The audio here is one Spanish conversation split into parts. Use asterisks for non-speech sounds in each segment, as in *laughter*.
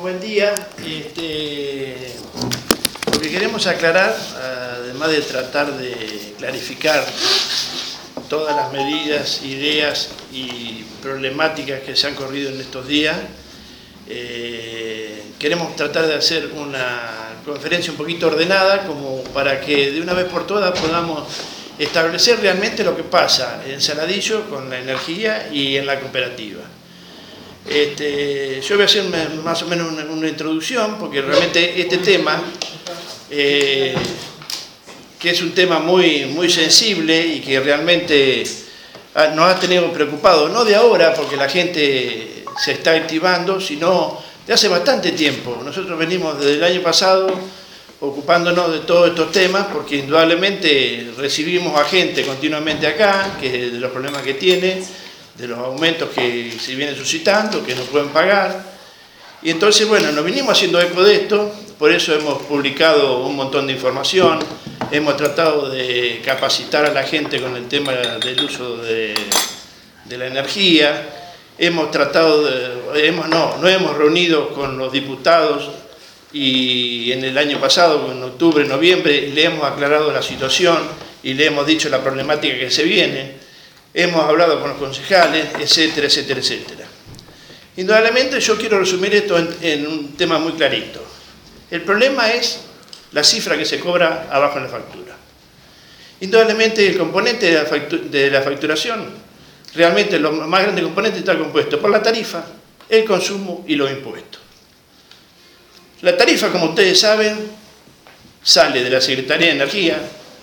buen día. Este, lo que queremos aclarar, además de tratar de clarificar todas las medidas, ideas y problemáticas que se han corrido en estos días, eh, queremos tratar de hacer una conferencia un poquito ordenada como para que de una vez por todas podamos establecer realmente lo que pasa en Saladillo con la energía y en la cooperativa. Este, yo voy a hacer más o menos una, introducción, porque realmente este tema, eh, que es un tema muy, muy sensible y que realmente nos ha tenido preocupado, no de ahora, porque la gente se está activando, sino de hace bastante tiempo. Nosotros venimos desde el año pasado ocupándonos de todos estos temas, porque indudablemente recibimos a gente continuamente acá, que de los problemas que tiene, de los aumentos que se vienen suscitando, que no pueden pagar. Y entonces, bueno, nos vinimos haciendo eco de esto, por eso hemos publicado un montón de información, hemos tratado de capacitar a la gente con el tema del uso de, la energía, hemos tratado de, hemos, no, no hemos reunido con los diputados y en el año pasado, en octubre, noviembre, le hemos aclarado la situación y le hemos dicho la problemática que se viene hemos hablado con los concejales, etcétera, etcétera, etcétera. Indudablemente yo quiero resumir esto en, un tema muy clarito. El problema es la cifra que se cobra abajo en la factura. Indudablemente el componente de la, facturación, realmente lo más grande componente está compuesto por la tarifa, el consumo y los impuestos. La tarifa, como ustedes saben, sale de la Secretaría de Energía,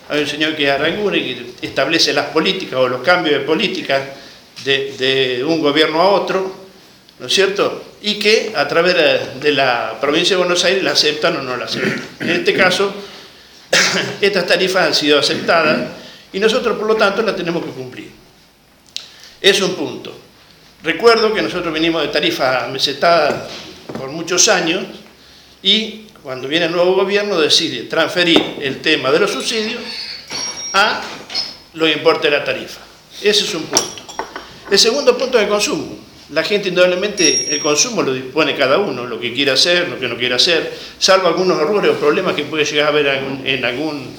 hay un señor que es y que establece las políticas o los cambios de políticas de, un gobierno a otro, ¿no es cierto? Y que a través de la provincia de Buenos Aires la aceptan o no la aceptan. En este caso, *coughs* estas tarifas han sido aceptadas y nosotros por lo tanto las tenemos que cumplir. Es un punto. Recuerdo que nosotros venimos de tarifas mesetadas por muchos años y cuando viene el nuevo gobierno, decide transferir el tema de los subsidios a los importes de la tarifa. Ese es un punto. El segundo punto es el consumo. La gente indudablemente el consumo lo dispone cada uno, lo que quiere hacer, lo que no quiere hacer, salvo algunos errores o problemas que puede llegar a haber en algún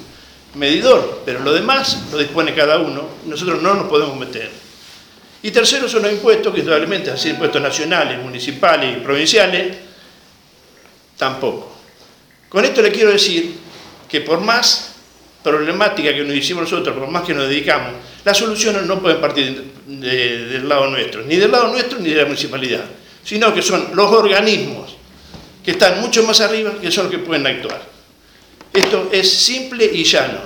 medidor, pero lo demás lo dispone cada uno, nosotros no nos podemos meter. Y tercero son los impuestos, que indudablemente, así impuestos nacionales, municipales y provinciales, tampoco. Con esto le quiero decir que por más problemática que nos hicimos nosotros, por más que nos dedicamos, las soluciones no pueden partir del lado nuestro, ni del lado nuestro ni de la municipalidad, sino que son los organismos que están mucho más arriba que son los que pueden actuar. Esto es simple y llano.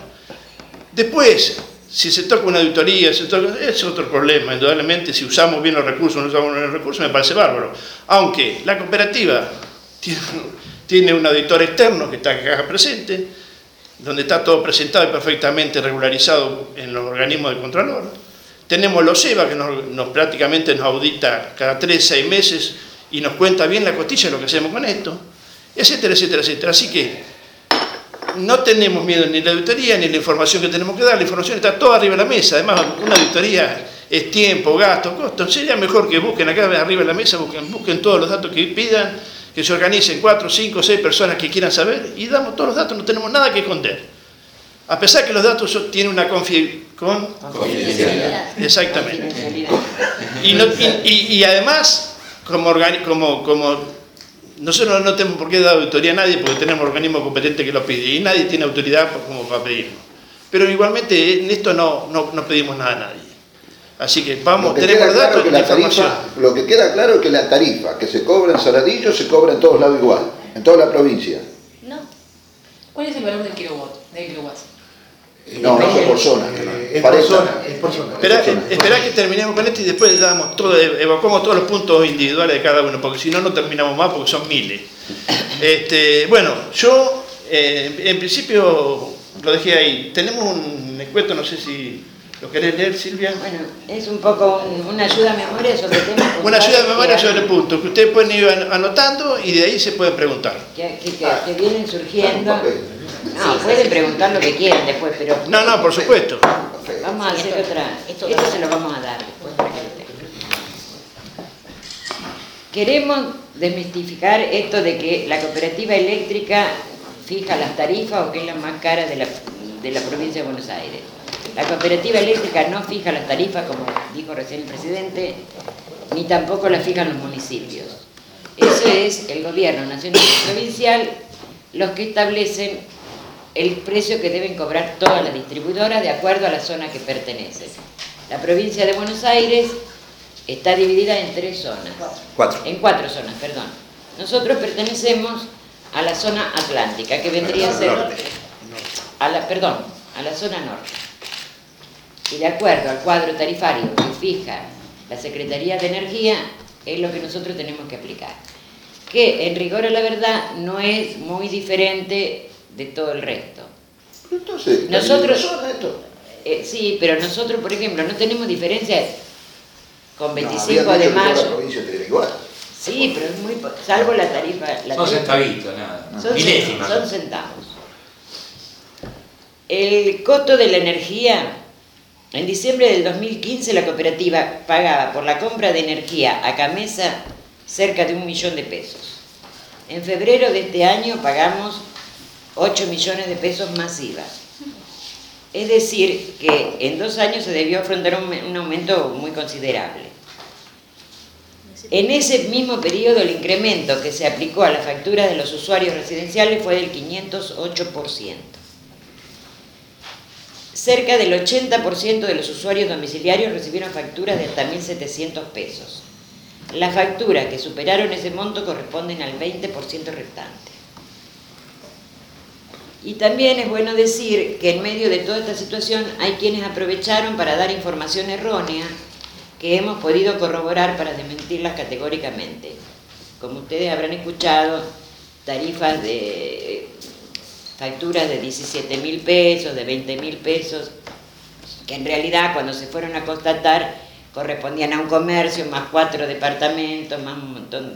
Después, si se toca una auditoría, es otro problema, indudablemente, si usamos bien los recursos o no usamos bien los recursos, me parece bárbaro. Aunque la cooperativa tiene tiene un auditor externo que está acá presente, donde está todo presentado y perfectamente regularizado en los organismos de Contralor. Tenemos los EVA, que nos, prácticamente nos audita cada tres, seis meses y nos cuenta bien la costilla de lo que hacemos con esto, etcétera, etcétera, etcétera. Así que no tenemos miedo ni la auditoría ni la información que tenemos que dar, la información está toda arriba de la mesa. Además, una auditoría es tiempo, gasto, costo. Sería mejor que busquen acá arriba de la mesa, busquen, busquen todos los datos que pidan que se organicen cuatro, cinco, seis personas que quieran saber y damos todos los datos, no tenemos nada que esconder. A pesar que los datos tienen una confidencialidad. Exactamente. Y, además, como, como, como nosotros no tenemos por qué dar auditoría a nadie porque tenemos organismos competentes que lo piden y nadie tiene autoridad como para pedirlo. Pero igualmente en esto no, no, no pedimos nada a nadie. Así que vamos, tenemos datos la tarifa, Lo que queda claro es que la tarifa que se cobra en Saladillo se cobra en todos lados igual, en toda la provincia. No. ¿Cuál es el valor del kilowatt? Kilowatt? No, no es por zona. Es por zona. Es por zona. Esperá, que terminemos con esto y después damos todo, evocamos todos los puntos individuales de cada uno, porque si no, no terminamos más porque son miles. *coughs* Este, bueno, yo eh, en principio lo dejé ahí. Tenemos un encuentro, no sé si ¿Lo querés leer, Silvia? Bueno, es un poco una ayuda a memoria sobre el tema. Una ayuda a memoria sobre el punto, que ustedes pueden ir anotando y de ahí se pueden preguntar. Que, vienen surgiendo. No, pueden preguntar lo que quieran después, pero... No, no, por supuesto. Vamos a hacer otra... Esto, se lo vamos a dar después. Queremos desmistificar esto de que la cooperativa eléctrica fija las tarifas o que es la más cara de la, de la provincia de Buenos Aires. La cooperativa eléctrica no fija las tarifas, como dijo recién el presidente, ni tampoco las fijan los municipios. Eso es el gobierno nacional y provincial los que establecen el precio que deben cobrar todas las distribuidoras de acuerdo a la zona que pertenecen. La provincia de Buenos Aires está dividida en tres zonas. Cuatro. En cuatro zonas, perdón. Nosotros pertenecemos a la zona atlántica, que vendría a ser a la, perdón, a la zona norte. Y de acuerdo al cuadro tarifario que fija la Secretaría de Energía, es lo que nosotros tenemos que aplicar. Que en rigor a la verdad no es muy diferente de todo el resto. Pero entonces, Nosotros-. Eh, sí, pero nosotros, por ejemplo, no tenemos diferencia con No, 25 habían de mayo. Sí, pero es muy... salvo la tarifa... La Son centavitos, nada. Son, Milésimas. son centavos. El costo de la energía, en diciembre del 2015 la cooperativa pagaba por la compra de energía a Camesa cerca de un millón de pesos. En febrero de este año pagamos 8 millones de pesos masivas. Es decir, que en dos años se debió afrontar un, un aumento muy considerable. En ese mismo periodo el incremento que se aplicó a la factura de los usuarios residenciales fue del 508%. Cerca del 80% de los usuarios domiciliarios recibieron facturas de hasta 1.700 pesos. Las facturas que superaron ese monto corresponden al 20% restante. Y también es bueno decir que en medio de toda esta situación hay quienes aprovecharon para dar información errónea que hemos podido corroborar para desmentirlas categóricamente. Como ustedes habrán escuchado, tarifas de facturas de 17 mil pesos, de 20 mil pesos, que en realidad cuando se fueron a constatar correspondían a un comercio, más cuatro departamentos, más un montón.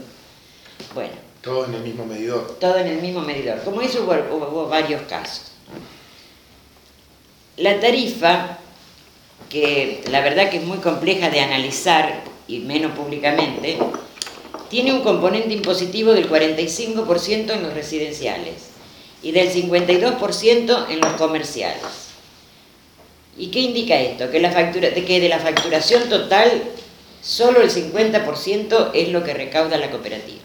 Bueno, Todo en el mismo medidor. todo en el mismo medidor. Como eso hubo, hubo- hubo varios casos. La tarifa, que la verdad que es muy compleja de analizar y menos públicamente, tiene un componente impositivo del 45% en los residenciales y del 52% en los comerciales. ¿Y qué indica esto? Que, de la facturación total, solo el 50% es lo que recauda la cooperativa.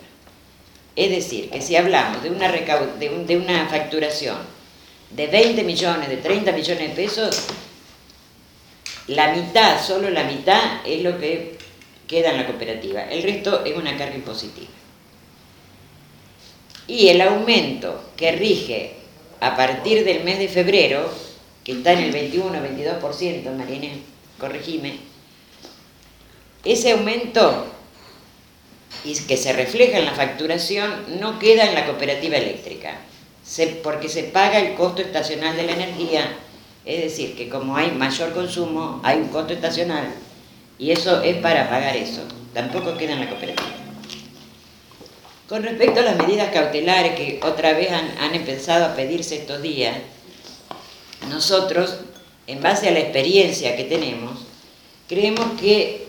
Es decir, que si hablamos de una facturación de 20 millones, de 30 millones de pesos, la mitad, solo la mitad es lo que queda en la cooperativa. El resto es una carga impositiva. Y el aumento que rige a partir del mes de febrero, que está en el 21-22%, Marina, corregime, ese aumento y que se refleja en la facturación no queda en la cooperativa eléctrica, porque se paga el costo estacional de la energía, es decir, que como hay mayor consumo, hay un costo estacional y eso es para pagar eso, tampoco queda en la cooperativa. Con respecto a las medidas cautelares que otra vez han, empezado a pedirse estos días, nosotros, en base a la experiencia que tenemos, creemos que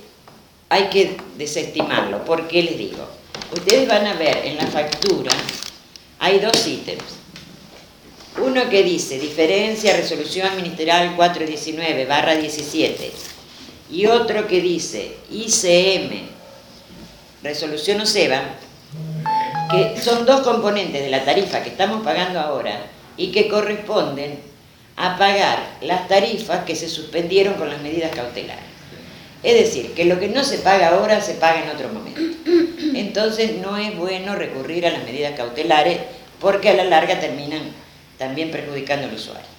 hay que desestimarlo. ¿Por qué les digo? Ustedes van a ver en la factura, hay dos ítems. Uno que dice diferencia resolución ministerial 419 barra 17 y otro que dice ICM resolución OSEBA, que son dos componentes de la tarifa que estamos pagando ahora y que corresponden a pagar las tarifas que se suspendieron con las medidas cautelares. Es decir, que lo que no se paga ahora se paga en otro momento. Entonces no es bueno recurrir a las medidas cautelares porque a la larga terminan también perjudicando al usuario.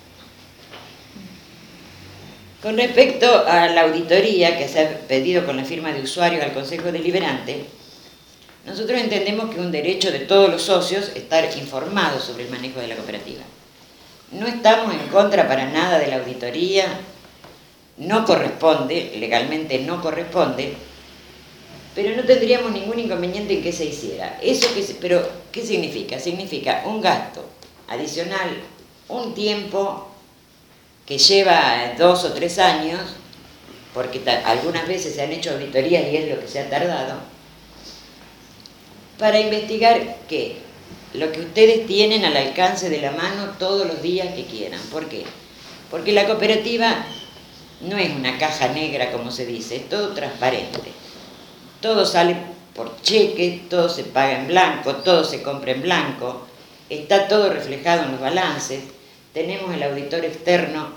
Con respecto a la auditoría que se ha pedido con la firma de usuarios al Consejo Deliberante, nosotros entendemos que es un derecho de todos los socios estar informados sobre el manejo de la cooperativa. No estamos en contra para nada de la auditoría, no corresponde, legalmente no corresponde, pero no tendríamos ningún inconveniente en que se hiciera. Eso que pero ¿qué significa? Significa un gasto adicional, un tiempo que lleva dos o tres años, porque algunas veces se han hecho auditorías y es lo que se ha tardado, para investigar qué, lo que ustedes tienen al alcance de la mano todos los días que quieran. ¿Por qué? Porque la cooperativa no es una caja negra como se dice, es todo transparente. Todo sale por cheque, todo se paga en blanco, todo se compra en blanco, está todo reflejado en los balances. Tenemos el auditor externo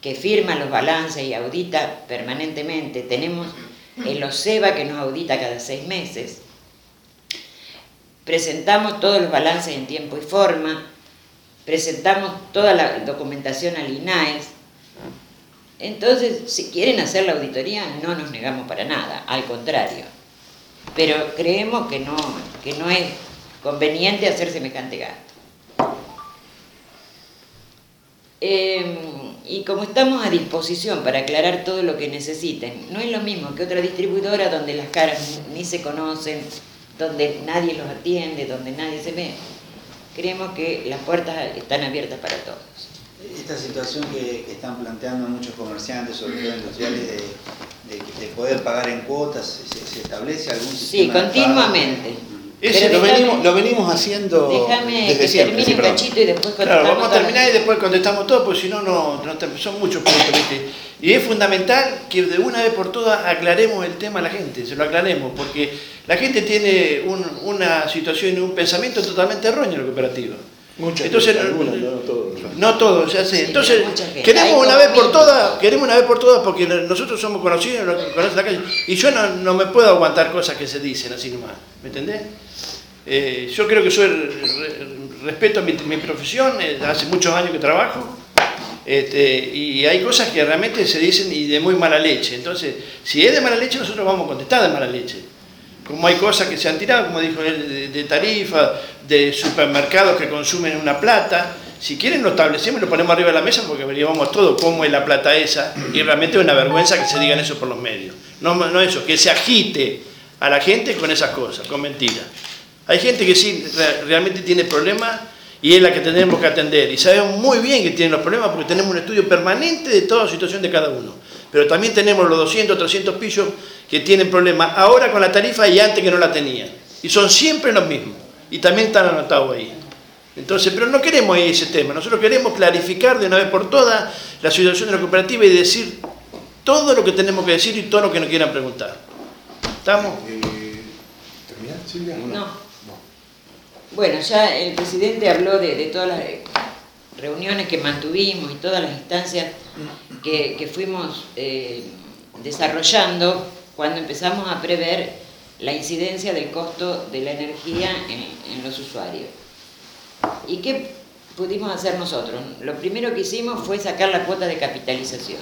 que firma los balances y audita permanentemente. Tenemos el OSEBA que nos audita cada seis meses. Presentamos todos los balances en tiempo y forma. Presentamos toda la documentación al INAES. Entonces, si quieren hacer la auditoría, no nos negamos para nada, al contrario. Pero creemos que no, que no es conveniente hacer semejante gasto. Em, y como estamos a disposición para aclarar todo lo que necesiten, no es lo mismo que otra distribuidora donde las caras ni se conocen, donde nadie los atiende, donde nadie se ve. Creemos que las puertas están abiertas para todos. Esta situación que, están planteando muchos comerciantes, sobre todo industriales, de, poder pagar en cuotas, ¿se, establece algún sistema? Sí, continuamente. Ese lo, venimos, lo venimos haciendo déjame desde que siempre. termine cachito y después Claro, vamos a terminar y después contestamos todo, porque si no, no, son muchos puntos. ¿viste? Y es fundamental que de una vez por todas aclaremos el tema a la gente, se lo aclaremos, porque la gente tiene una situación y un pensamiento totalmente erróneo en la cooperativa. Muchas Entonces, algunas, no todos. No todos, ya sé. Sí, Entonces, queremos una vez por todas, queremos una vez por todas, porque nosotros somos conocidos, nos conocen la calle, y yo no, no me puedo aguantar cosas que se dicen así nomás, ¿me entendés? Eh, yo creo que soy, respeto mi, mi profesión, eh, hace muchos años que trabajo, este, y hay cosas que realmente se dicen y de muy mala leche. Entonces, si es de mala leche, nosotros vamos a contestar de mala leche. Como hay cosas que se han tirado, como dijo él, de, tarifa, de supermercados que consumen una plata. Si quieren lo establecemos y lo ponemos arriba de la mesa porque averiguamos todo cómo es la plata esa y realmente es una vergüenza que se digan eso por los medios. No, no eso, que se agite a la gente con esas cosas, con mentiras. Hay gente que sí realmente tiene problemas y es la que tenemos que atender. Y sabemos muy bien que tienen los problemas porque tenemos un estudio permanente de toda situación de cada uno. Pero también tenemos los 200, 300 pillos que tienen problemas ahora con la tarifa y antes que no la tenían. Y son siempre los mismos. Y también están anotados ahí. Entonces, pero no queremos ahí ese tema. Nosotros queremos clarificar de una vez por todas la situación de la cooperativa y decir todo lo que tenemos que decir y todo lo que nos quieran preguntar. ¿Estamos? Eh, Silvia? No. Bueno, ya el presidente habló de, todas las reuniones que mantuvimos y todas las instancias que, fuimos eh, desarrollando cuando empezamos a prever la incidencia del costo de la energía en, los usuarios. ¿Y qué pudimos hacer nosotros? Lo primero que hicimos fue sacar la cuota de capitalización,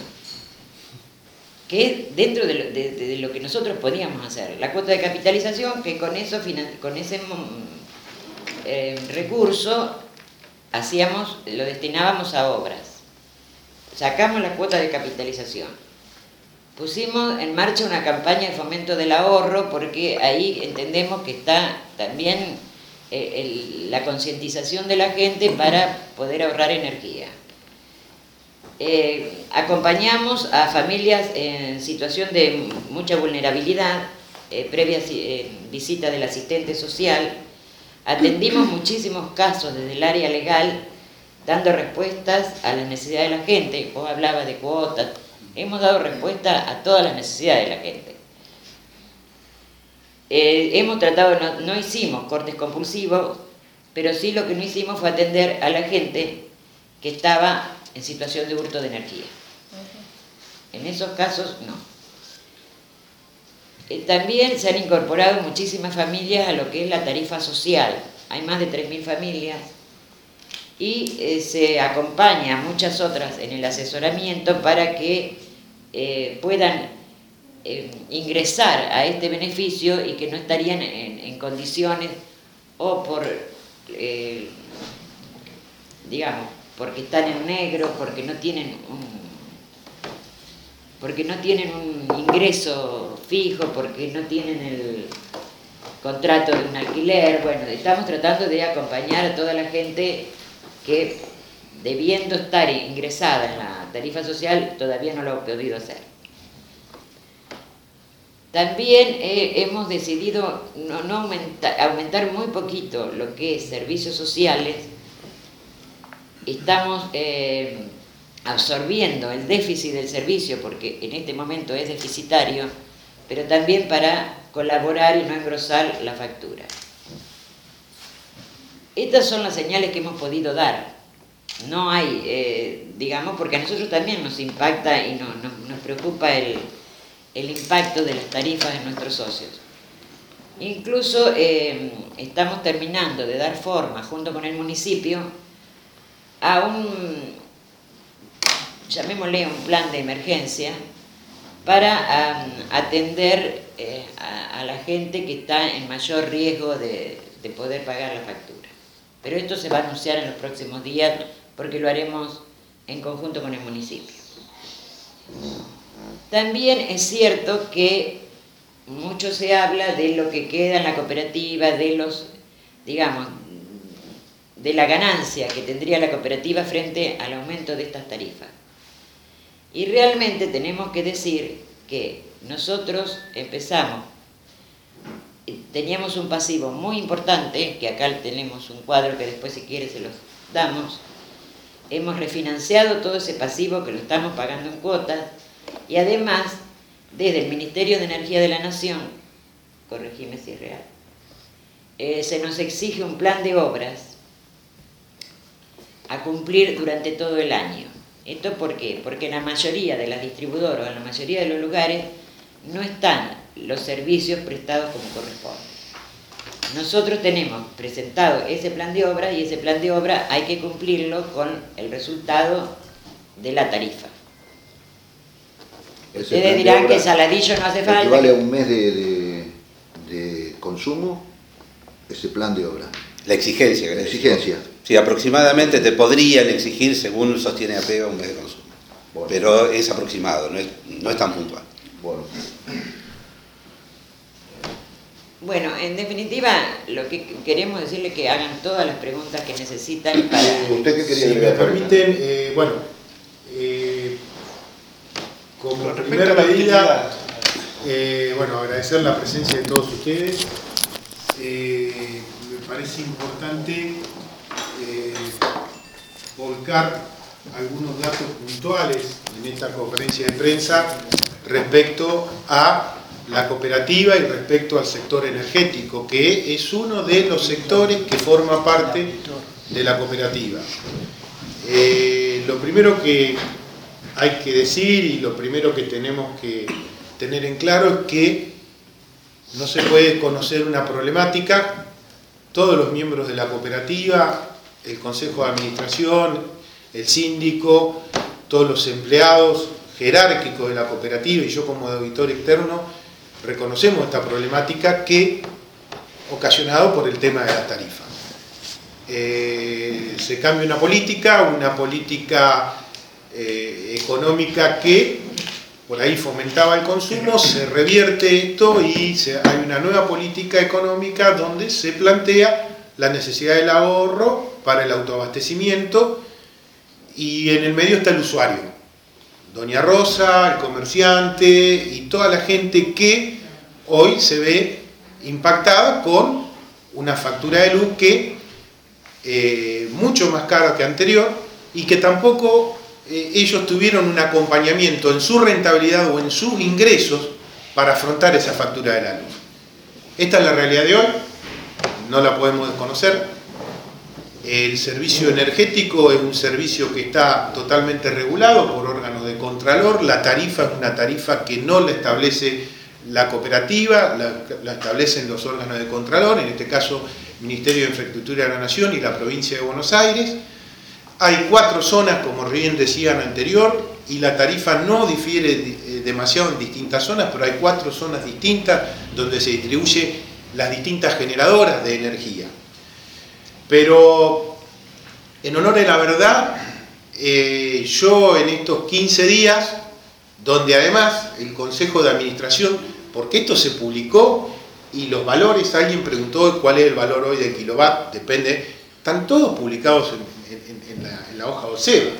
que es dentro de lo, que nosotros podíamos hacer. La cuota de capitalización, que con, eso, con ese eh, recurso hacíamos, lo destinábamos a obras. Sacamos la cuota de capitalización. Pusimos en marcha una campaña de fomento del ahorro porque ahí entendemos que está también eh, la concientización de la gente para poder ahorrar energía. Eh, acompañamos a familias en situación de mucha vulnerabilidad, previa visita del asistente social, Atendimos muchísimos casos desde el área legal, dando respuestas a las necesidades de la gente. Vos hablabas de cuotas, hemos dado respuesta a todas las necesidades de la gente. Eh, hemos tratado, no, no hicimos cortes compulsivos, pero sí lo que no hicimos fue atender a la gente que estaba en situación de hurto de energía. En esos casos, no. Eh, también se han incorporado muchísimas familias a lo que es la tarifa social. Hay más de 3.000 familias y eh, se acompaña a muchas otras en el asesoramiento para que eh, puedan ingresar a este beneficio y que no estarían en, condiciones o por, digamos, porque están en negro, porque no tienen un porque no tienen un ingreso fijo, porque no tienen el contrato de un alquiler. Bueno, estamos tratando de acompañar a toda la gente que debiendo estar ingresada en la tarifa social todavía no lo ha podido hacer. También eh, hemos decidido no, no aumenta- aumentar muy poquito lo que es servicios sociales. Estamos eh, absorbiendo el déficit del servicio porque en este momento es deficitario, pero también para colaborar y no engrosar la factura. Estas son las señales que hemos podido dar. No hay, eh, digamos, porque a nosotros también nos impacta y no- no- nos preocupa el, impacto de las tarifas en nuestros socios. Incluso eh, estamos terminando de dar forma, junto con el municipio, a un, llamémosle un plan de emergencia, para am, atender eh, a, la gente que está en mayor riesgo de poder pagar la factura. Pero esto se va a anunciar en los próximos días porque lo haremos en conjunto con el municipio. También es cierto que mucho se habla de lo que queda en la cooperativa, de los, digamos, de la ganancia que tendría la cooperativa frente al aumento de estas tarifas. Y realmente tenemos que decir que nosotros empezamos, teníamos un pasivo muy importante, que acá tenemos un cuadro que después si quiere se los damos, hemos refinanciado todo ese pasivo que lo estamos pagando en cuotas y además desde el Ministerio de Energía de la Nación, corregime si es real, eh, se nos exige un plan de obras a cumplir durante todo el año. ¿Esto por qué? Porque la mayoría de las distribuidoras, la mayoría de los lugares, no están los servicios prestados como corresponde. Nosotros tenemos presentado ese plan de obra y ese plan de obra hay que cumplirlo con el resultado de la tarifa. Ustedes dirán obra que saladillo no hace falta. A que- un mes de, de- de consumo ese plan de obra. La exigencia. La exigencia. Sí, aproximadamente te podrían exigir, según sostiene APEGA, un mes de consumo. Bueno. Pero es aproximado, no es, no es tan puntual. Bueno, Bueno, en definitiva, lo que queremos decirle es que hagan todas las preguntas que necesitan para... ¿usted qué quería Si me permiten, eh, bueno, eh, como primera medida, eh, bueno, agradecer la presencia de todos ustedes. Eh, me parece importante eh, volcar algunos datos puntuales en esta conferencia de prensa respecto a la cooperativa y respecto al sector energético, que es uno de los sectores que forma parte de la cooperativa. Eh, lo primero que hay que decir y lo primero que tenemos que tener en claro es que no se puede conocer una problemática, todos los miembros de la cooperativa, el consejo de administración, el síndico, todos los empleados jerárquicos de la cooperativa y yo como auditor externo reconocemos esta problemática que ocasionado por el tema de la tarifa. Eh, se cambia una política, una política eh, económica que por ahí fomentaba el consumo, se revierte esto y hay una nueva política económica donde se plantea la necesidad del ahorro para el autoabastecimiento y en el medio está el usuario. Doña Rosa, el comerciante y toda la gente que hoy se ve impactada con una factura de luz que eh, mucho más cara que anterior y que tampoco eh, ellos tuvieron un acompañamiento en su rentabilidad o en sus ingresos para afrontar esa factura de la luz. Esta es la realidad de hoy, no la podemos desconocer. El servicio energético es un servicio que está totalmente regulado por órganos de contralor. La tarifa es una tarifa que no la establece la cooperativa, la, establecen los órganos de contralor, en este caso Ministerio de Infraestructura de la Nación y la provincia de Buenos Aires. Hay cuatro zonas, como bien decían anterior, y la tarifa no difiere eh, demasiado en distintas zonas, pero hay cuatro zonas distintas donde se distribuye las distintas generadoras de energía. Pero, en honor a la verdad, eh, yo en estos 15 días, donde además el Consejo de Administración, porque esto se publicó y los valores, alguien preguntó cuál es el valor hoy de kilowatt, depende, están todos publicados en, la, hoja OSEBA.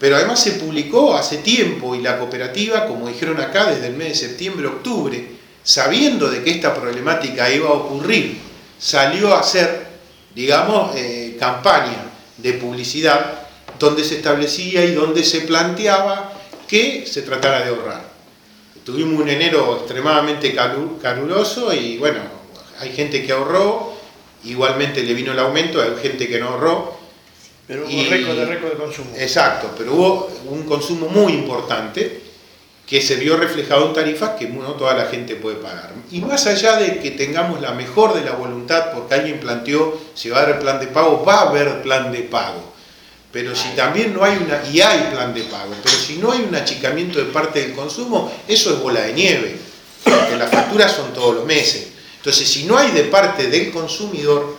Pero además se publicó hace tiempo y la cooperativa, como dijeron acá, desde el mes de septiembre, octubre, sabiendo de que esta problemática iba a ocurrir, salió a hacer, digamos, eh, campaña de publicidad donde se establecía y donde se planteaba que se tratara de ahorrar. Tuvimos un enero extremadamente calu- caluroso y bueno, hay gente que ahorró, igualmente le vino el aumento, hay gente que no ahorró. Pero hubo Y- récord de récord de consumo. Exacto, pero hubo un consumo muy importante que se vio reflejado en tarifas que no toda la gente puede pagar. Y más allá de que tengamos la mejor de la voluntad, porque alguien planteó si va a haber plan de pago, va a haber plan de pago. Pero si también no hay una, y hay plan de pago, pero si no hay un achicamiento de parte del consumo, eso es bola de nieve, porque las facturas son todos los meses. Entonces, si no hay de parte del consumidor,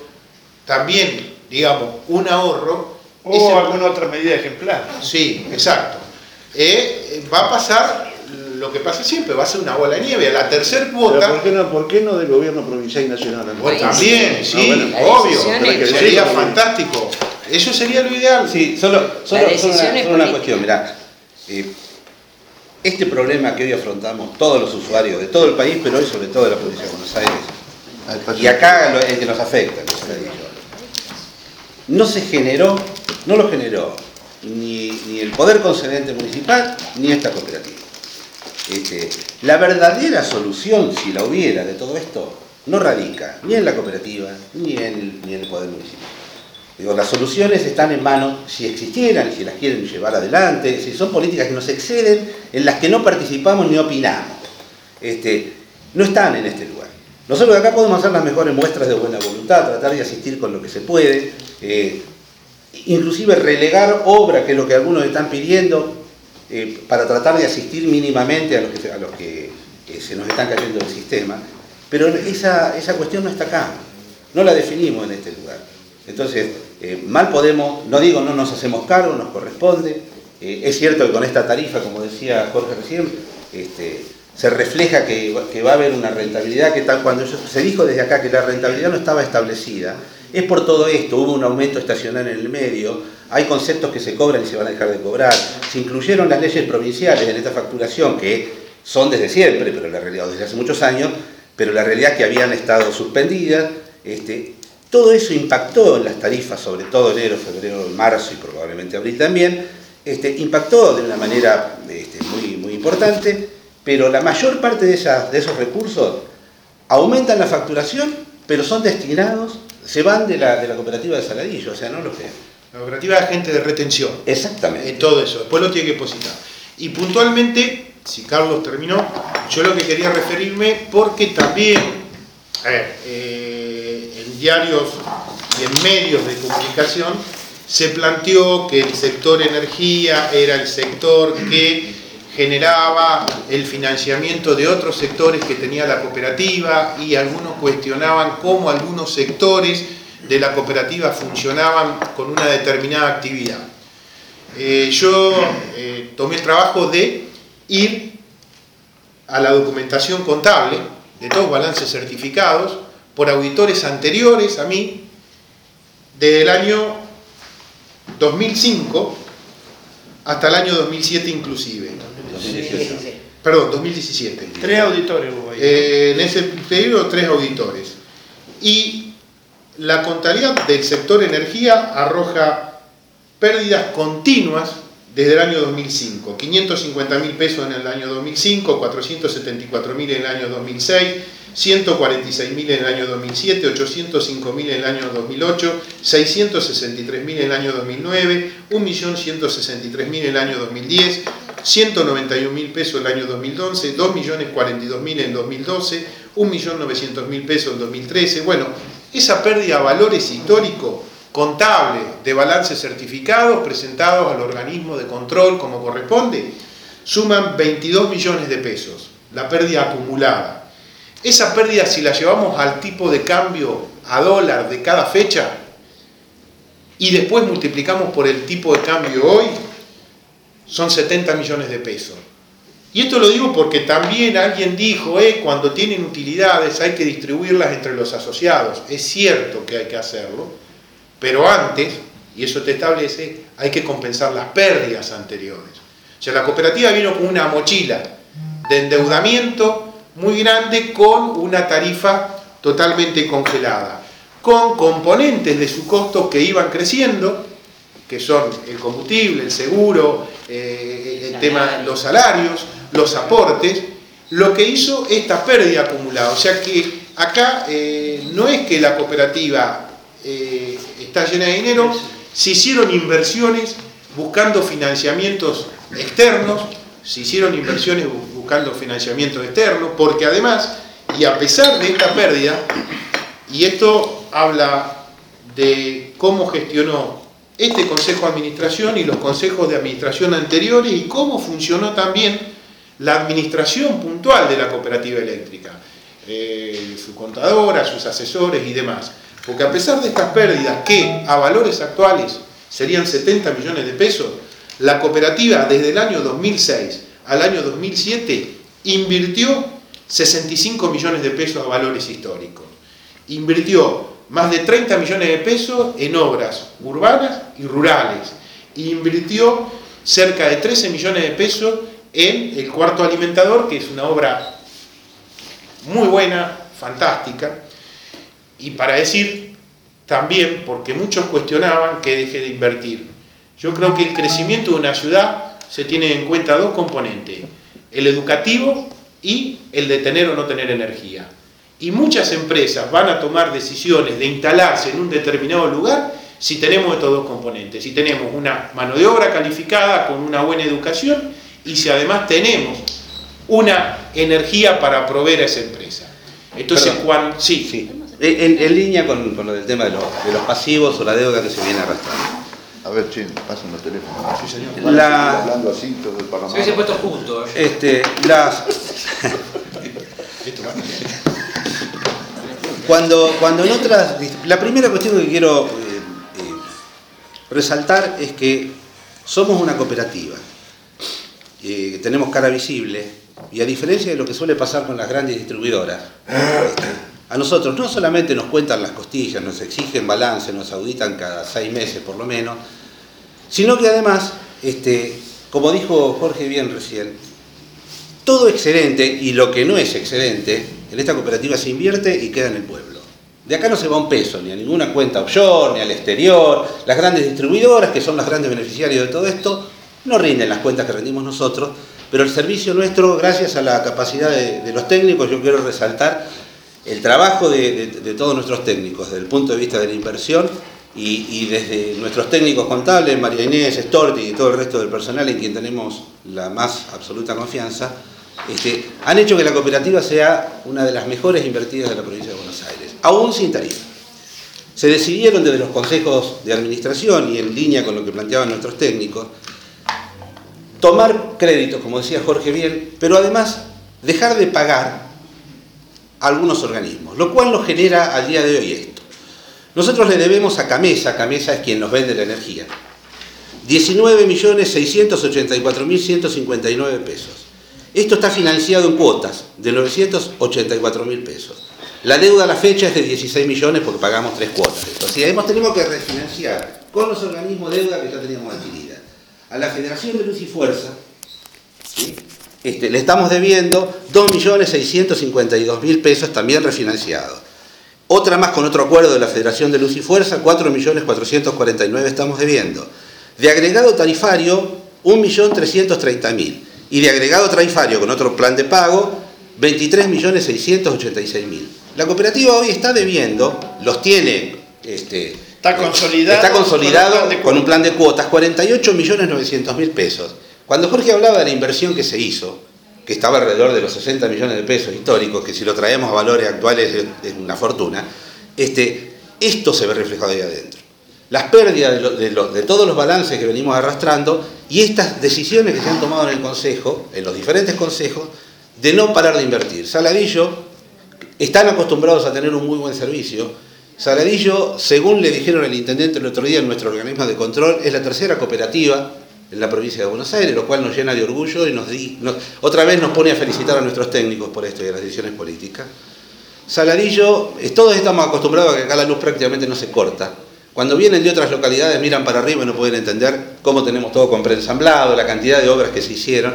también, digamos, un ahorro, O alguna otra medida ejemplar. Sí, exacto. Eh, va a pasar lo que pasa siempre, va a ser una bola de nieve. A la tercera cuota, ¿por qué, no, ¿Por qué no del gobierno provincial y nacional? pues, también, sí. sí, Ah, bueno. Obvio, decisión pero es- que sería fantástico. Eso sería lo ideal. Sí, solo, solo, solo una, es solo una política. cuestión, mirá. eh, este problema que hoy afrontamos todos los usuarios de todo el país, pero hoy sobre todo de la provincia de Buenos Aires, y acá el que nos afecta, que se no se generó, no lo generó ni, ni el poder concedente municipal ni esta cooperativa. La verdadera solución, si la hubiera de todo esto, no radica ni en la cooperativa ni en el, poder municipal. Las soluciones están en manos, si existieran, si las quieren llevar adelante, si son políticas que nos exceden, en las que no participamos ni opinamos. Este, no están en este lugar. Nosotros acá podemos hacer las mejores muestras de buena voluntad, tratar de asistir con lo que se puede, eh, inclusive relegar obra, que es lo que algunos están pidiendo, eh, para tratar de asistir mínimamente a los que, se nos están cayendo del sistema, pero esa, esa cuestión no está acá, no la definimos en este lugar. Entonces, eh, mal podemos, no digo no nos hacemos cargo, nos corresponde, eh, es cierto que con esta tarifa, como decía Jorge recién, este, se refleja que, va- a haber una rentabilidad que tal cuando se dijo desde acá que la rentabilidad no estaba establecida, es por todo esto, hubo un aumento estacional en el medio, hay conceptos que se cobran y se van a dejar de cobrar, se incluyeron las leyes provinciales en esta facturación que son desde siempre, pero la realidad desde hace muchos años, pero la realidad que habían estado suspendidas, este, todo eso impactó en las tarifas, sobre todo enero, febrero, marzo y probablemente abril también, este, impactó de una manera este, muy, muy importante, pero la mayor parte de, esas- de esos recursos aumentan la facturación, pero son destinados, se van de la, de la cooperativa de Saladillo, o sea, no lo que... La cooperativa es agente de retención. Exactamente. Todo eso, después lo tiene que depositar. Y puntualmente, si Carlos terminó, yo lo que quería referirme, porque también a ver, eh, en diarios y en medios de comunicación se planteó que el sector energía era el sector que generaba el financiamiento de otros sectores que tenía la cooperativa y algunos cuestionaban cómo algunos sectores de la cooperativa funcionaban con una determinada actividad. Eh, yo eh, tomé el trabajo de ir a la documentación contable de todos balances certificados por auditores anteriores a mí, desde el año 2005 hasta el año 2007 inclusive. 2018. Perdón, 2017. Tres auditores hubo ahí. Eh, en ese periodo, tres auditores. Y la contabilidad del sector energía arroja pérdidas continuas desde el año 2005. 550 mil pesos en el año 2005, 474 mil en el año 2006, 146 mil en el año 2007, 805 mil en el año 2008, 663 mil en el año 2009, 1.163.000 en el año 2010, 191 mil pesos el año 2011, 2 millones 42 mil en 2012, 1.900.000 pesos en 2013. Bueno, esa pérdida de valores históricos contables de balances certificados presentados al organismo de control como corresponde, suman 22 millones de pesos, la pérdida acumulada. Esa pérdida, si la llevamos al tipo de cambio a dólar de cada fecha y después multiplicamos por el tipo de cambio hoy, son 70 millones de pesos. Y esto lo digo porque también alguien dijo, eh, cuando tienen utilidades hay que distribuirlas entre los asociados. Es cierto que hay que hacerlo, pero antes, y eso te establece, hay que compensar las pérdidas anteriores. O sea, la cooperativa vino con una mochila de endeudamiento muy grande con una tarifa totalmente congelada, con componentes de su costo que iban creciendo, que son el combustible, el seguro, eh, el tema, los salarios, los aportes, lo que hizo esta pérdida acumulada. O sea que acá eh, no es que la cooperativa eh, está llena de dinero, se hicieron inversiones buscando financiamientos externos, se hicieron inversiones buscando financiamientos externos, porque además, y a pesar de esta pérdida, y esto habla de cómo gestionó este Consejo de Administración y los consejos de administración anteriores y cómo funcionó también la administración puntual de la cooperativa eléctrica, eh, su contadora, sus asesores y demás. Porque a pesar de estas pérdidas que a valores actuales serían 70 millones de pesos, la cooperativa desde el año 2006 al año 2007 invirtió 65 millones de pesos a valores históricos. Invirtió más de 30 millones de pesos en obras urbanas y rurales. Invirtió cerca de 13 millones de pesos en el cuarto alimentador, que es una obra muy buena, fantástica. Y para decir también, porque muchos cuestionaban que deje de invertir. Yo creo que el crecimiento de una ciudad se tiene en cuenta dos componentes, el educativo y el de tener o no tener energía. Y muchas empresas van a tomar decisiones de instalarse en un determinado lugar si tenemos estos dos componentes, si tenemos una mano de obra calificada con una buena educación y si además tenemos una energía para proveer a esa empresa. Entonces, cuando... Sí, Sí. En, en línea con, con lo del tema de los, de los pasivos o la deuda que se viene arrastrando. A ver, che, pasen los teléfonos. Sí, señor. La- Hablando así todo el Se Parlamento. hubiese puesto justo. eh. Este, las. *laughs* Cuando, cuando en otras. La primera cuestión que quiero eh, eh, resaltar es que somos una cooperativa, eh, tenemos cara visible, y a diferencia de lo que suele pasar con las grandes distribuidoras, a nosotros no solamente nos cuentan las costillas, nos exigen balance, nos auditan cada seis meses por lo menos, sino que además, este, como dijo Jorge bien recién, todo excedente y lo que no es excedente, en esta cooperativa se invierte y queda en el pueblo. De acá no se va un peso, ni a ninguna cuenta offshore, ni al exterior. Las grandes distribuidoras, que son las grandes beneficiarios de todo esto, no rinden las cuentas que rendimos nosotros, pero el servicio nuestro, gracias a la capacidad de, los técnicos, yo quiero resaltar el trabajo de, todos nuestros técnicos, desde el punto de vista de la inversión y, y desde nuestros técnicos contables, María Inés, Storti y todo el resto del personal en quien tenemos la más absoluta confianza, este, han hecho que la cooperativa sea una de las mejores invertidas de la provincia de Buenos Aires, aún sin tarifa. Se decidieron desde los consejos de administración y en línea con lo que planteaban nuestros técnicos, tomar créditos, como decía Jorge bien, pero además dejar de pagar a algunos organismos, lo cual nos genera al día de hoy esto. Nosotros le debemos a Camesa, Camesa es quien nos vende la energía, 19.684.159 pesos. Esto está financiado en cuotas de 984.000 pesos. La deuda a la fecha es de 16 millones porque pagamos tres cuotas. Sea, hemos tenido que refinanciar con los organismos deuda que ya teníamos adquirida. A la Federación de Luz y Fuerza. Este, le estamos debiendo 2.652.000 pesos también refinanciados. Otra más con otro acuerdo de la Federación de Luz y Fuerza, 4.449.000 estamos debiendo. De agregado tarifario, 1.330.000. Y de agregado tarifario con otro plan de pago, 23.686.000. La cooperativa hoy está debiendo, los tiene... Este, Está consolidado Está consolidado con un plan de con un plan de cuotas, 48.900.000 pesos. Cuando Jorge hablaba de la inversión que se hizo, que estaba alrededor de los 60 millones de pesos históricos, que si lo traemos a valores actuales es, es una fortuna, este, esto se ve reflejado ahí adentro. Las pérdidas de, todos los balances que venimos arrastrando y estas decisiones que se han tomado en el Consejo, en los diferentes consejos, de no parar de invertir. Saladillo, están acostumbrados a tener un muy buen servicio. Saladillo, según le dijeron al intendente el otro día en nuestro organismo de control, es la tercera cooperativa en la provincia de Buenos Aires, lo cual nos llena de orgullo y otra vez nos pone a felicitar a nuestros técnicos por esto y a las decisiones políticas. Saladillo, todos estamos acostumbrados a que acá la luz prácticamente no se corta. Cuando vienen de otras localidades miran para arriba y no pueden entender cómo tenemos todo con preensamblado, la cantidad de obras que se hicieron,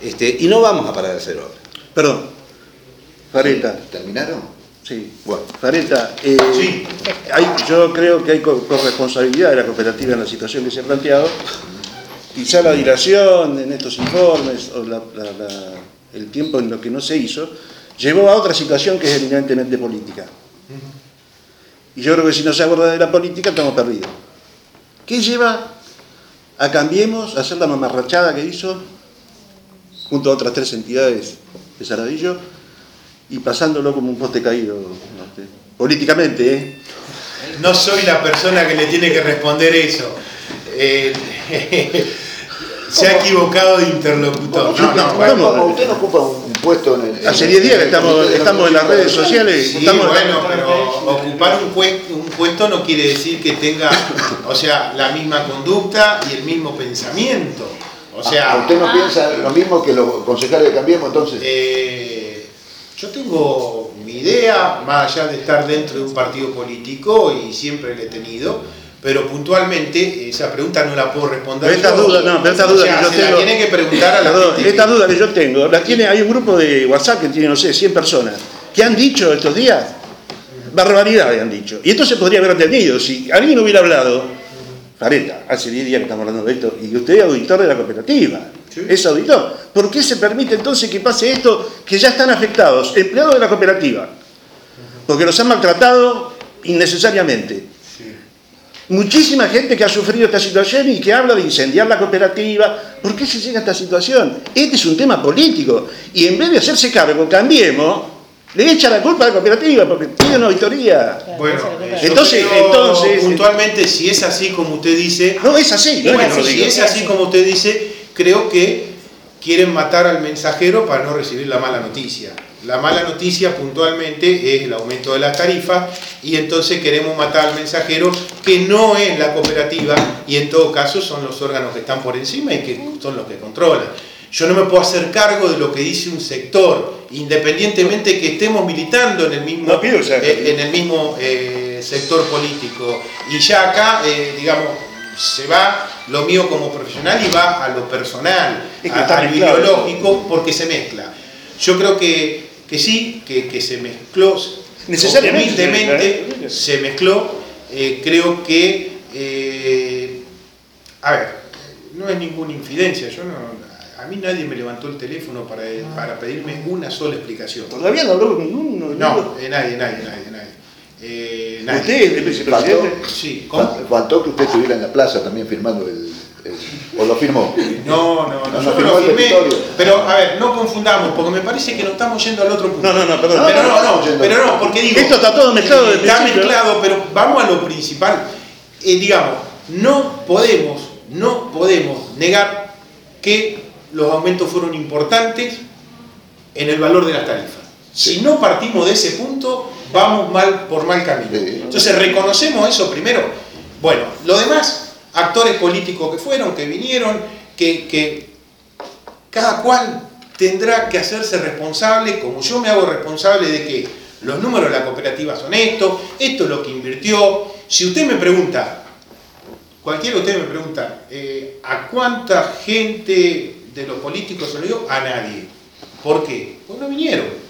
este, y no vamos a parar de hacer obras. Perdón. Fareta. ¿Terminaron? Sí. Bueno, Fareta, eh, Sí. hay- yo creo que hay co- corresponsabilidad de la cooperativa en la situación que se ha planteado. Quizá la dilación en estos informes o la- la- la- el tiempo en lo que no se hizo llevó a otra situación que es eminentemente política. Y yo creo que si no se aborda de la política estamos perdidos. ¿Qué lleva a Cambiemos a hacer la mamarrachada que hizo junto a otras tres entidades de Saradillo y pasándolo como un poste caído ¿no? políticamente, ¿eh? No soy la persona que le tiene que responder eso. Eh, *laughs* se ha equivocado de interlocutor. No, no, bueno. Como usted no ocupa un puesto en el... Hace en- 10 días que estamos, estamos en las redes sociales, Sí, estamos bueno, pero ocupar un puesto, un puesto no quiere decir que tenga, o sea, la misma conducta y el mismo pensamiento. O ¿A sea, usted no piensa lo mismo que los concejales de Cambiemos entonces? eh, yo tengo mi idea, más allá de estar dentro de un partido político y siempre la he tenido, pero puntualmente esa pregunta no la puedo responder. Pero esta yo. duda, no, pero esta O duda sea, que yo se la tengo. tiene que preguntar a la Perdón, gente. esta duda que yo tengo, la tiene, hay un grupo de WhatsApp que tiene, no sé, 100 personas, que han dicho estos días, barbaridades han dicho. Y esto se podría haber entendido, si alguien hubiera hablado, Fareta, hace 10 días que estamos hablando de esto, y usted es auditor de la cooperativa, es auditor. ¿Por qué se permite entonces que pase esto que ya están afectados, empleados de la cooperativa? Porque los han maltratado innecesariamente. Muchísima gente que ha sufrido esta situación y que habla de incendiar la cooperativa. ¿Por qué se llega a esta situación? Este es un tema político. Y en vez de hacerse cargo, cambiemos, le echa la culpa a la cooperativa porque pide una auditoría. Bueno, yo Entonces- creo entonces- puntualmente, si es así como usted dice, No es así, no es que Bueno, no lo si es así como usted dice, creo que quieren matar al mensajero para no recibir la mala noticia. La mala noticia puntualmente es el aumento de las tarifas y entonces queremos matar al mensajero que no es la cooperativa y en todo caso son los órganos que están por encima y que son los que controlan. Yo no me puedo hacer cargo de lo que dice un sector, independientemente que estemos militando en el mismo, No pido eh, en el mismo eh, sector político. Y ya acá, eh, digamos, se va lo mío como profesional y va a lo personal, Es que a, lo ideológico, porque se mezcla. Yo creo que, que sí, que, que se mezcló, Necesariamente, ¿eh? se mezcló. Eh, creo que, eh, a ver, no es ninguna infidencia, yo no, a mí nadie me levantó el teléfono para, para pedirme una sola explicación. Todavía no habló con ninguno. No, eh, nadie, nadie, nadie, nadie. Eh, nadie. ¿Usted es el vicepresidente? Sí, ¿cómo? Fal- Faltó que usted estuviera en la plaza también firmando el... el- ¿O lo firmó? No, no, no, yo no lo firmé, pero a ver, no confundamos, porque me parece que nos estamos yendo al otro punto. No, no, no, perdón. Pero No, no, pero no, porque digo... Esto está todo mezclado Está principio. mezclado, pero vamos a lo principal. Eh, digamos, no podemos, no podemos negar que los aumentos fueron importantes en el valor de las tarifas. Si no partimos de ese punto, vamos mal por mal camino. Sí. Entonces reconocemos eso primero. Bueno, lo demás, actores políticos que fueron, que vinieron, que, cada cual tendrá que hacerse responsable, como yo me hago responsable de que los números de la cooperativa son estos, esto es lo que invirtió. Si usted me pregunta, cualquiera de ustedes me pregunta, eh, ¿a cuánta gente de los políticos se lo dio? A nadie. ¿Por qué? Porque no vinieron.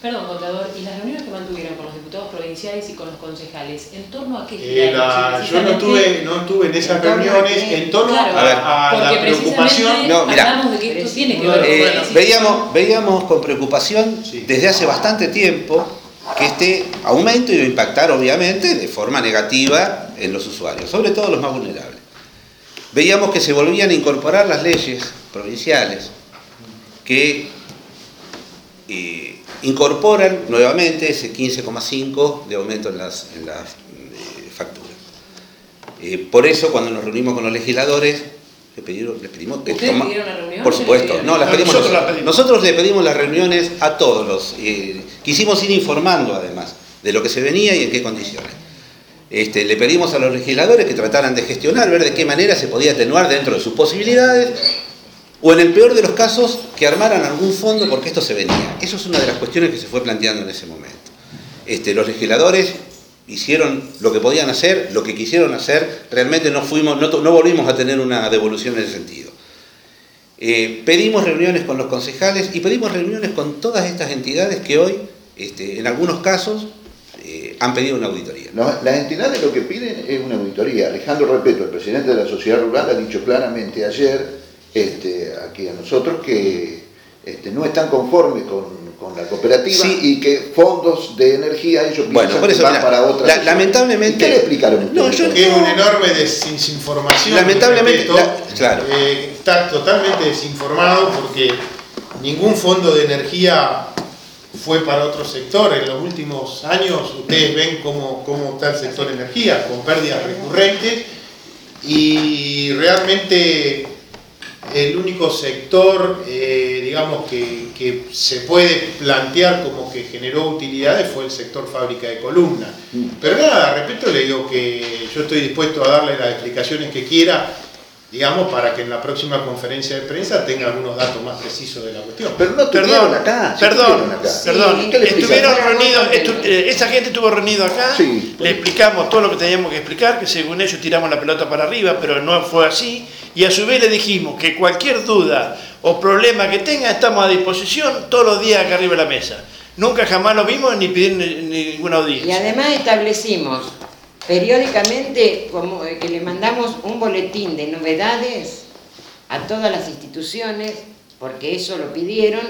Perdón, contador, ¿y las reuniones que mantuvieron con los diputados provinciales y con los concejales? ¿En torno a qué Eh, la- yo no estuve, no estuve en esas ¿En torno a reuniones en torno Claro, A la preocupación. No, mirá. hablamos de que esto tiene que Bueno, ver con Eh, veíamos, veíamos con preocupación Sí. desde hace bastante tiempo que este aumento iba a impactar obviamente de forma negativa en los usuarios, sobre todo los más vulnerables. Veíamos que se volvían a incorporar las leyes provinciales que eh, incorporan nuevamente ese 15,5 de aumento en las, en las, eh, facturas. Eh, por eso cuando nos reunimos con los legisladores, le, pedieron- le pedimos ¿Ustedes toma- pidieron la reunión Por supuesto, no, las No, pedimos nosotros nosotros. pedimos. Nosotros le pedimos las reuniones a todos los. eh, quisimos ir informando además de lo que se venía y en qué condiciones. Este, le pedimos a los legisladores que trataran de gestionar, ver de qué manera se podía atenuar dentro de sus posibilidades, o en el peor de los casos, que armaran algún fondo porque esto se venía. Eso es una de las cuestiones que se fue planteando en ese momento. Este, los legisladores hicieron lo que podían hacer, lo que quisieron hacer, realmente no, fuimos, no, volvimos a tener una devolución en ese sentido. Eh, pedimos reuniones con los concejales y pedimos reuniones con todas estas entidades que hoy, este, en algunos casos, eh, han pedido una auditoría. No, las entidades lo que piden es una auditoría. Alejandro Repeto, el presidente de la sociedad rural, ha dicho claramente ayer este, aquí a nosotros que este, no están conformes con, con la cooperativa Sí. y que fondos de energía ellos piensan Bueno, por eso, que van mira, para otras. la- lamentablemente- ¿Y ¿Qué le explicaron ustedes? No, yo- Que es una enorme desinformación. Lamentablemente, Repeto. la- claro. Eh, está totalmente desinformado porque ningún fondo de energía fue para otro sector. En los últimos años ustedes ven cómo, cómo está el sector energía, con pérdidas recurrentes y realmente el único sector, eh, digamos, que, que se puede plantear como que generó utilidades fue el sector fábrica de columna. Pero nada, repito, le digo que yo estoy dispuesto a darle las explicaciones que quiera, digamos, para que en la próxima conferencia de prensa tenga algunos datos más precisos de la cuestión. Pero no tuvieron acá. sí perdón, estuvieron acá. perdón. ¿Qué le Estuvieron reunidos, estu- eh, esa gente estuvo reunido acá, Sí. le explicamos todo lo que teníamos que explicar, que según ellos tiramos la pelota para arriba, pero no fue así, y a su vez le dijimos que cualquier duda o problema que tenga estamos a disposición todos los días acá arriba de la mesa. Nunca jamás lo vimos ni pidieron ni- ninguna Y audiencia. además establecimos periódicamente como eh, que le mandamos un boletín de novedades a todas las instituciones, porque eso lo pidieron,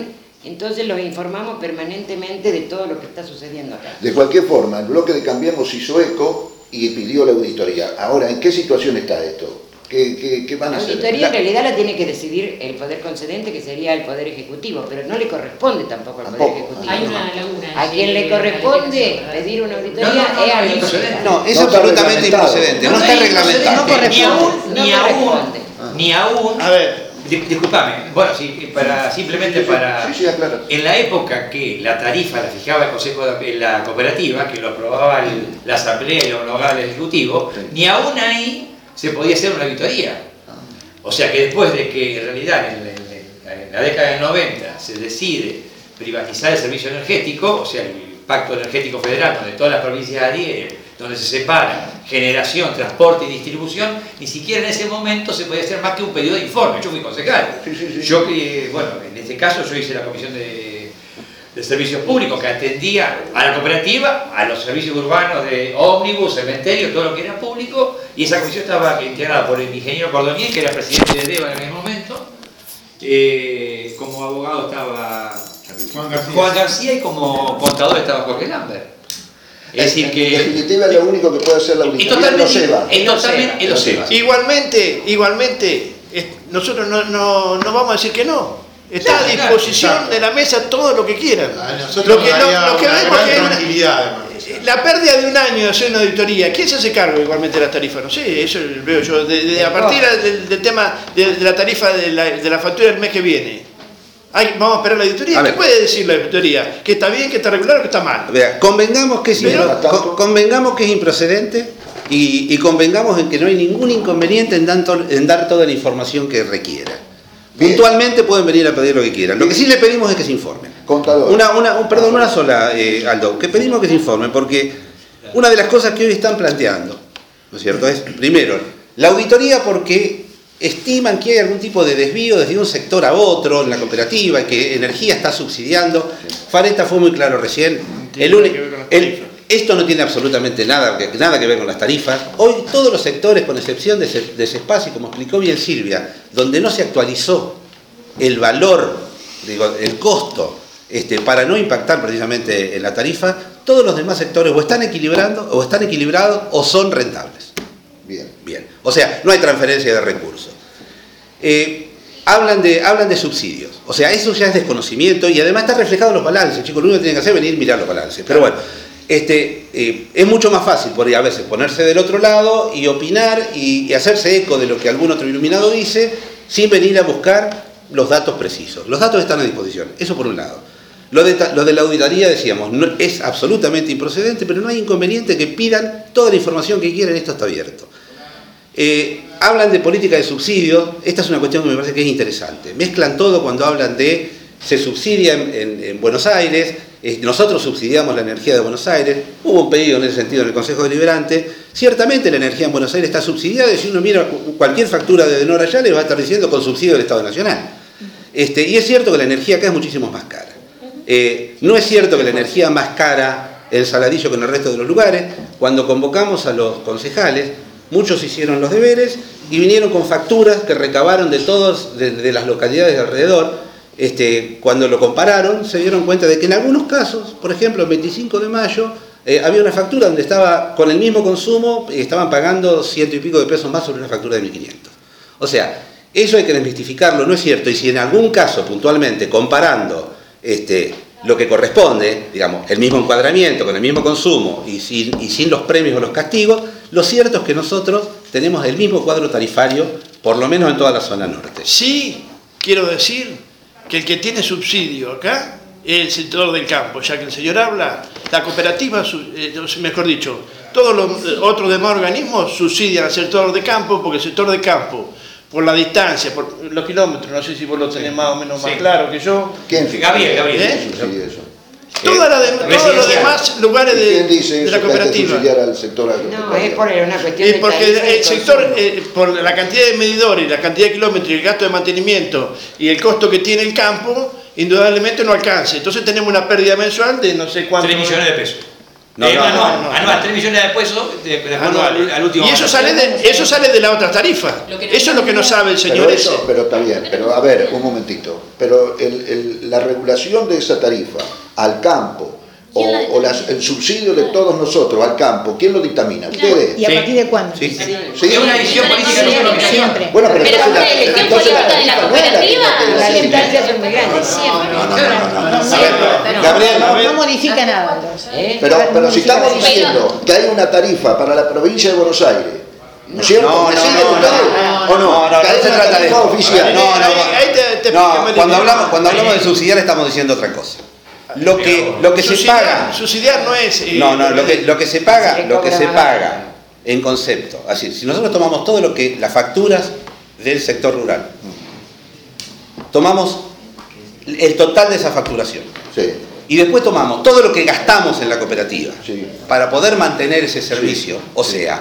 entonces los informamos permanentemente de todo lo que está sucediendo acá. De cualquier forma, el bloque de Cambiemos hizo eco y pidió la auditoría. Ahora, ¿en qué situación está esto? ¿Qué, qué- qué van La a hacer? auditoría La- en realidad la tiene que decidir el Poder Concedente, que sería el Poder Ejecutivo, pero no le corresponde tampoco al Poder Tampoco. Ejecutivo. Hay una laguna. A quien le corresponde pedir una auditoría No, no, no, es a no, la improcedente. No, es absolutamente improcedente, no, No, está reglamentado. no corresponde. Ni aún, No ni aún, corresponde. ni aún. A ver, Di- Disculpame, bueno, sí, para, simplemente para... Sí, sí, aclara. En la época que la tarifa la fijaba el Consejo de la Cooperativa, que lo aprobaba el- la Asamblea y lo homologaba el Ejecutivo, Sí. ni aún ahí se podía hacer una auditoría. O sea que después de que en realidad en, en- en la década del 90 se decide privatizar el servicio energético, o sea, el Pacto Energético Federal, donde todas las provincias adhieren, donde se separa generación, transporte y distribución, ni siquiera en ese momento se podía hacer más que un pedido de informe. Yo fui concejal. Sí, sí, sí. Yo que, bueno, en este caso yo hice la comisión de, de servicios públicos que atendía a la cooperativa, a los servicios urbanos de ómnibus, cementerio, todo lo que era público, y esa comisión estaba integrada por el ingeniero Cordonier, que era presidente de DEVA en aquel momento, eh, como abogado estaba Juan García. Juan García y como contador estaba Jorge Lambert. Es decir En que... definitiva, es lo único que puede hacer la auditoría. lo lleva. igualmente, igualmente, nosotros no, no, no vamos a decir que no. Está a disposición exacto. de la mesa todo lo que quieran. A nosotros Lo nos que, lo- que vemos que hay una-. La pérdida de un año de hacer una auditoría, ¿quién se hace cargo igualmente de las tarifas? No sé, eso veo yo. De- de- a partir del, del tema de, de la tarifa de la, de la factura del mes que viene. Hay- vamos a esperar la auditoría. A ¿Qué ver. puede decir la auditoría? ¿Que está bien, que está regular o que está mal? Vea, convengamos que es, Pero- con- convengamos que es improcedente y, y convengamos en que no hay ningún inconveniente en, tanto- en dar toda la información que requiera. Puntualmente pueden venir a pedir lo que quieran. Lo que sí le pedimos es que se informen. Contador. Una, una, un- perdón, una sola, eh, Aldo, que pedimos que se informen, porque una de las cosas que hoy están planteando, ¿no es cierto? Es, primero, la auditoría porque estiman que hay algún tipo de desvío desde un sector a otro en la cooperativa, que energía está subsidiando. Fareta fue muy claro recién. El el-. Esto no tiene absolutamente nada que, nada que ver con las tarifas. Hoy todos los sectores, con excepción de ese, de ese espacio, como explicó bien Silvia, donde no se actualizó el valor, digo, el costo, este, para no impactar precisamente en la tarifa, todos los demás sectores o están equilibrando, o están equilibrados, o son rentables. Bien. Bien. O sea, no hay transferencia de recursos. Eh, hablan, de, hablan de subsidios. O sea, eso ya es desconocimiento y además está reflejado en los balances. Chicos, lo único que tienen que hacer es venir y mirar los balances. Pero bueno, este, eh, es mucho más fácil por ahí a veces ponerse del otro lado y opinar y, hacerse eco de lo que algún otro iluminado dice sin venir a buscar los datos precisos. Los datos están a disposición. Eso por un lado. Lo de, la auditoría, decíamos, no, es absolutamente improcedente, pero no hay inconveniente que pidan toda la información que quieran, esto está abierto. Eh, hablan de política de subsidios, esta es una cuestión que me parece que es interesante. Mezclan todo cuando hablan de se subsidia en, en- en Buenos Aires nosotros subsidiamos la energía de Buenos Aires, hubo un pedido en ese sentido en el Consejo Deliberante, ciertamente la energía en Buenos Aires está subsidiada y si uno mira cualquier factura de Denor allá le va a estar diciendo con subsidio del Estado Nacional. Este, y es cierto que la energía acá es muchísimo más cara. Eh, no es cierto que la energía más cara en Saladillo que en el resto de los lugares. Cuando convocamos a los concejales, muchos hicieron los deberes y vinieron con facturas que recabaron de todos, de, de las localidades de alrededor, este, cuando lo compararon, se dieron cuenta de que en algunos casos, por ejemplo, el 25 de mayo, eh, había una factura donde estaba con el mismo consumo y estaban pagando ciento y pico de pesos más sobre una factura de 1.500. O sea, eso hay que desmistificarlo, no es cierto. Y si en algún caso, puntualmente, comparando este, lo que corresponde, digamos, el mismo encuadramiento con el mismo consumo y sin los premios o los castigos, lo cierto es que nosotros tenemos el mismo cuadro tarifario, por lo menos en toda la zona norte. Sí, quiero decir que el que tiene subsidio acá es el sector del campo, ya que el señor habla, la cooperativa, eh, mejor dicho, todos los eh, otros demás organismos subsidian al sector de campo porque el sector de campo, por la distancia, por los kilómetros, no sé si vos lo tenés más o menos más Sí. claro que yo, ¿Quién Gabriel, Gabriel. ¿Eh? De- todos los residencial. demás lugares de, ¿Quién dice de eso la que hay que cooperativa. al sector No, es por una cuestión Es de porque de el sector, consumo. eh, por la cantidad de medidores, la cantidad de kilómetros y el gasto de mantenimiento y el costo que tiene el campo, indudablemente no alcanza. Entonces tenemos una pérdida mensual de no sé cuánto. 3 millones de pesos. No, Eh, no, anual, no, no. anual, 3 millones de pesos de, de acuerdo anual. al, al último. y eso sale, de, eso sale de la otra tarifa. Eso es lo que no sabe el señor Pero, ese. eso, pero está bien, pero a ver, un momentito. Pero el- el- la regulación de esa tarifa al campo o, ¿Quién la o las- el subsidio de todos nosotros al campo, ¿quién lo dictamina? ¿Ustedes? ¿Y a Sí. partir de cuándo? Sí. Sí. Es una decisión política Siempre, siempre. Bueno, pero, Pero entonces la- elección entonces política de la no es la que cooperativa, tiene que Las decidir. distancias son muy grandes. A ver, Gabriel, No, no modifica nada. ¿Eh? Pero, pero si estamos diciendo que hay una tarifa para la provincia de Buenos Aires, ¿no es cierto? No, ¿Me no, no, no, ¿O no? no, no, no se trata de tarifa eso. oficial. No, no, Ahí- ahí te- te No, cuando hablamos, cuando hablamos de subsidiar estamos diciendo otra cosa. Lo que, lo que se paga. Subsidiar no es. eh, No, no, lo que, lo que se paga, Se lo que se paga en concepto. Así, si nosotros tomamos todo lo que, las facturas del sector rural, tomamos el total de esa facturación. Sí, Y después tomamos todo lo que gastamos en la cooperativa Sí. para poder mantener ese servicio. O sea,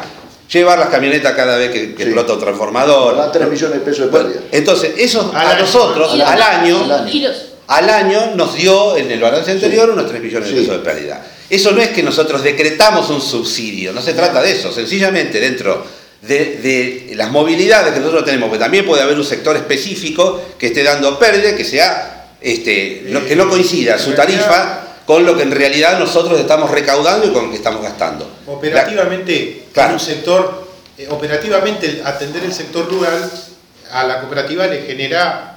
llevar las camionetas cada vez que, que Sí. explota un transformador. da 3 millones de pesos de Bueno, pérdida. entonces, eso Al a año. nosotros, Y los- al año, Al año. Al año nos dio en el balance anterior unos 3 millones de Sí. pesos de pérdida. Eso no es que nosotros decretamos un subsidio, no se trata de eso, sencillamente dentro de, de las movilidades que nosotros tenemos, que también puede haber un sector específico que esté dando pérdida, que sea este, no- que no coincida su tarifa con lo que en realidad nosotros estamos recaudando y con lo que estamos gastando. Operativamente, Claro. un sector, eh, operativamente atender el sector rural a la cooperativa le genera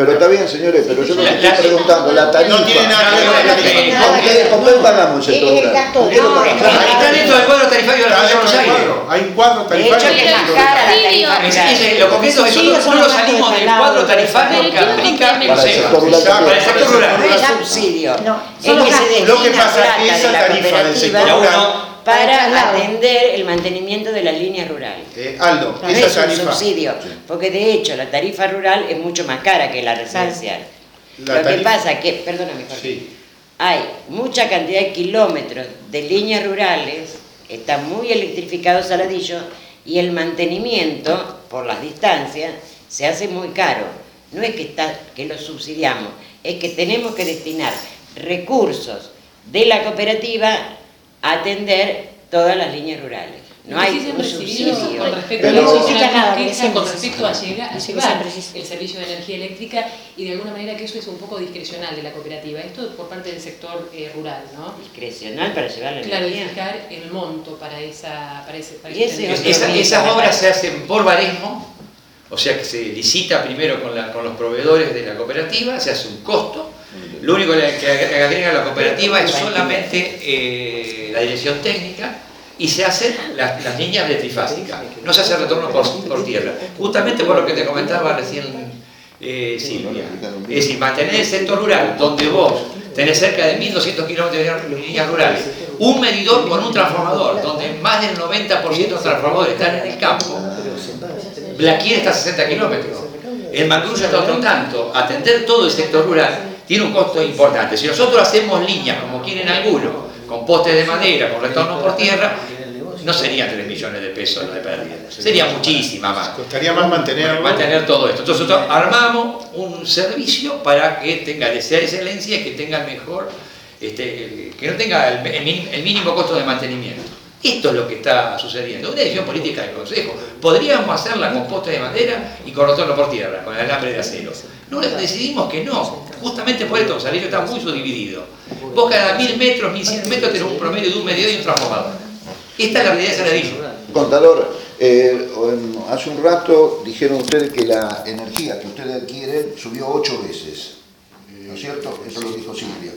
Pero está bien, señores, pero yo no le estoy preguntando, la tarifa. No tiene nada que ver con la tarifa. ¿Con qué, pagamos el gasto ¿Con qué lo? Está dentro del cuadro tarifario de la Provincia de Buenos Aires. Hay un cuadro De tarifario. hecho, que es más cara la tarifa Es- lo concreto es que nosotros no los salimos del de cuadro tarifario que aplica el Para el SEA. sector rural Para el también. sector rural. No es subsidio. Que. Lo que pasa es que esa tarifa del sector rural, Para atender el mantenimiento de las líneas rurales. eh, Aldo, No esa es un tarifa, subsidio, porque de hecho la tarifa rural es mucho más cara que la residencial. La Lo que pasa es que, perdóname Jorge, Sí. hay mucha cantidad de kilómetros de líneas rurales, está muy electrificado Saladillo y el mantenimiento por las distancias se hace muy caro. No es que, está, que lo subsidiamos, es que tenemos que destinar recursos de la cooperativa atender todas las líneas rurales. No hay sí se han un subsidio. con respecto Pero- a con respecto a llegar a llevar el servicio de energía eléctrica y de alguna manera que eso es un poco discrecional de la cooperativa. Esto por parte del sector eh, rural, ¿no? Discrecional para llevar la Claro, energía. fijar el monto para esa para ese para Y ese. Esa- esas obras se hacen por baresmo, o sea que se licita primero con, la- con los proveedores de la cooperativa, se hace un costo. Lo único que agrega la cooperativa es solamente eh, la dirección técnica y se hacen las, las líneas de trifásica. No se hace retorno por, por tierra. Justamente por lo que te comentaba recién eh, Silvia. Es decir, mantener el sector rural donde vos tenés cerca de 1.200 kilómetros de líneas rurales, un medidor con un transformador, donde más del 90% de los transformadores están en el campo, Blaquier está a 60 kilómetros, el Macrulla está a otro tanto, atender todo el sector rural tiene un costo importante. Si nosotros hacemos líneas como quieren algunos, con postes de madera, con retorno por tierra, no serían 3 millones de pesos lo de pérdida, sería muchísima más. Costaría más mantenerlo. Mantener todo esto. Entonces nosotros armamos un servicio para que tenga de ser excelencia y que tenga mejor, este, que no tenga el, el el mínimo costo de mantenimiento. Esto es lo que está sucediendo, una decisión política del Consejo. Podríamos hacerla con postes de madera y con retorno por tierra, con alambre de acero. No decidimos que no, justamente por esto, el salario está muy subdividido. Vos cada mil metros, mil cien metros tenés un promedio de un medidor y un transformador. Esta es la realidad de Saladillo. Contador, eh, hace un rato dijeron ustedes que la energía que ustedes adquieren subió ocho veces, ¿no es cierto? Eso lo dijo Silvia.